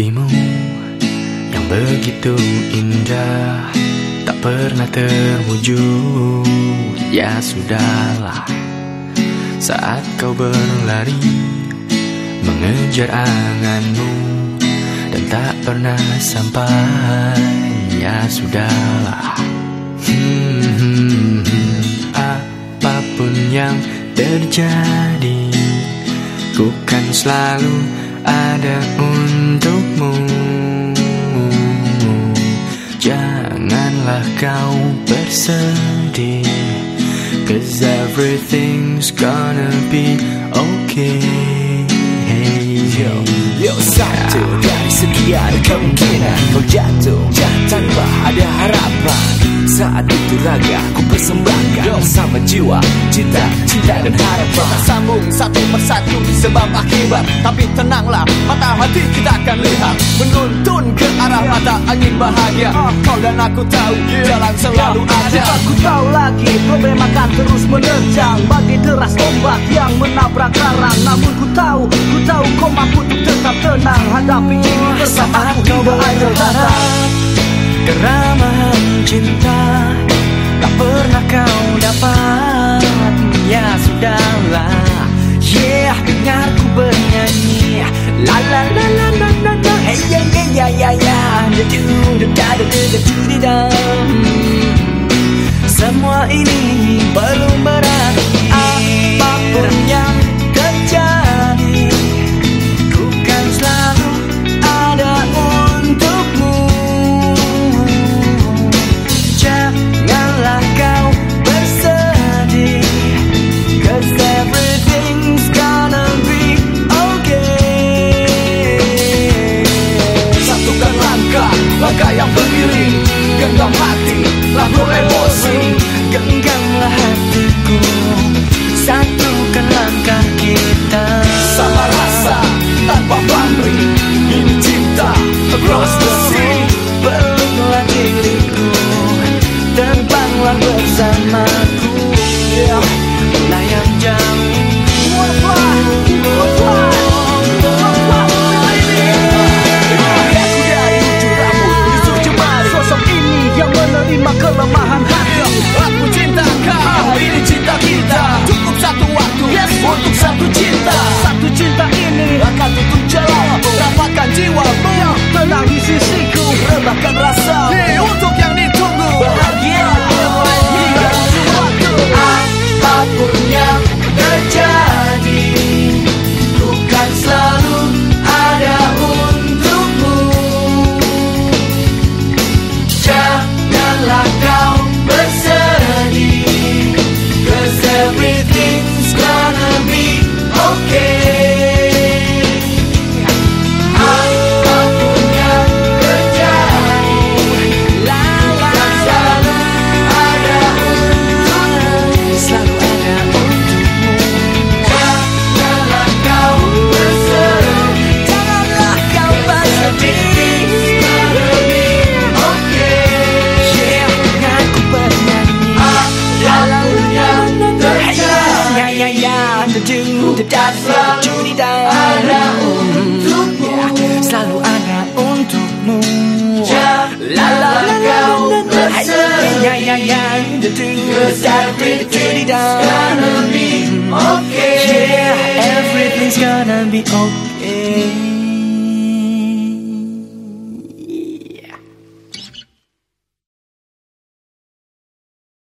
Mimpimu yang begitu indah Tak pernah terwujud. Ya sudahlah. Saat kau berlari Mengejar anganmu Dan tak pernah sampai. Ya sudahlah. Hmm, Apa pun yang terjadi Ku kan selalu ada untukmu. Janganlah kau bersedih Cause everything's gonna be okay. Yo, yo satu dari sekian kemungkinan Kau jatuh. Tanpa ada harapan saat itu raga ku persembahkan Sama jiwa, cinta, cinta dan harapan. Kita sambung satu persatu sebab akibat Tapi tenanglah, mata hati kita akan lihat. Menuntun ke arah mata angin bahagia. Kau dan aku tahu, jalan selalu ada. Aku tahu lagi, problem akan terus menerjang. Bagi deras ombak yang menabrak karang Namun ku tahu, ku tahu kau mampu untuk tetap tenang. Hadapi ini bersama aku hingga akhir datang Yeah, dengar ku bernyanyi. La la la la la la la. Hey ya ya ya ya ya Da du da da da da da. Semua ini belum berarti genggam hati Lalu emosi. Genggamlah hatiku. Satukan langkah kita. Sama rasa tanpa pamrih Ini cinta across the ya Cause everything's gonna be okay Yeah, everything's gonna be okay